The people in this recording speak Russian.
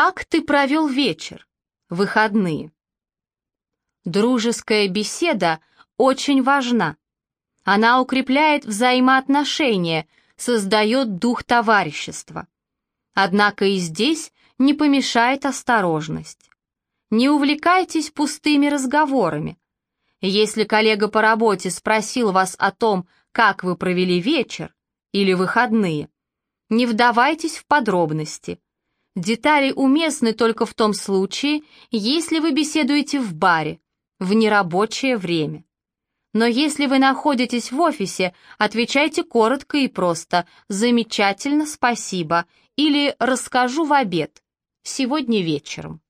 Как ты провел вечер? Выходные. Дружеская беседа очень важна. Она укрепляет взаимоотношения, создает дух товарищества. Однако и здесь не помешает осторожность. Не увлекайтесь пустыми разговорами. Если коллега по работе спросил вас о том, как вы провели вечер или выходные, не вдавайтесь в подробности. Детали уместны только в том случае, если вы беседуете в баре, в нерабочее время. Но если вы находитесь в офисе, отвечайте коротко и просто «Замечательно, спасибо» или «Расскажу в обед» сегодня вечером.